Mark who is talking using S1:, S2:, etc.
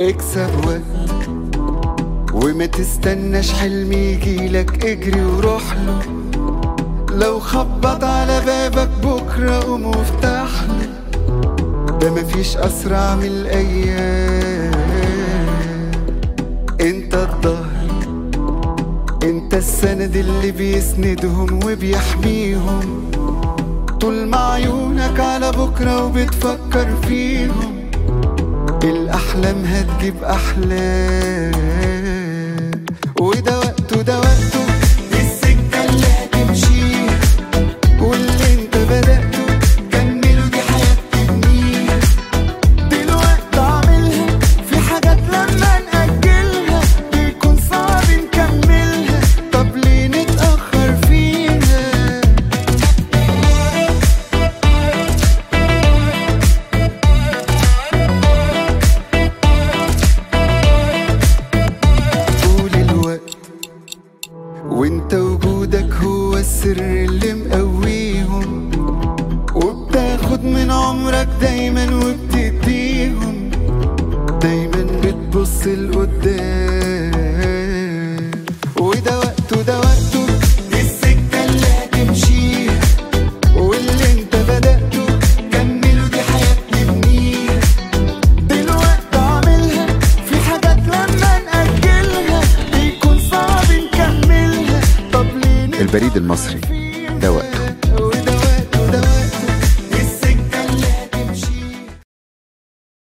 S1: اكسب وقت وما تستناش حلم يجيلك اجري وروح له. لو خبط على بابك بكرة قوم وافتح له. ده مفيش أسرع من الأيام. انت الظهر انت السند اللي بيسندهم وبيحميهم. طول ما عيونك على بكرة وبتفكر فيهم. الأحلام هتجيب أحلام. وجودك هو السر اللي مقويهم وبتاخد من عمرك دايما وبتديهم. دايما بتبص لقدام.
S2: البريد المصري. ده وقته.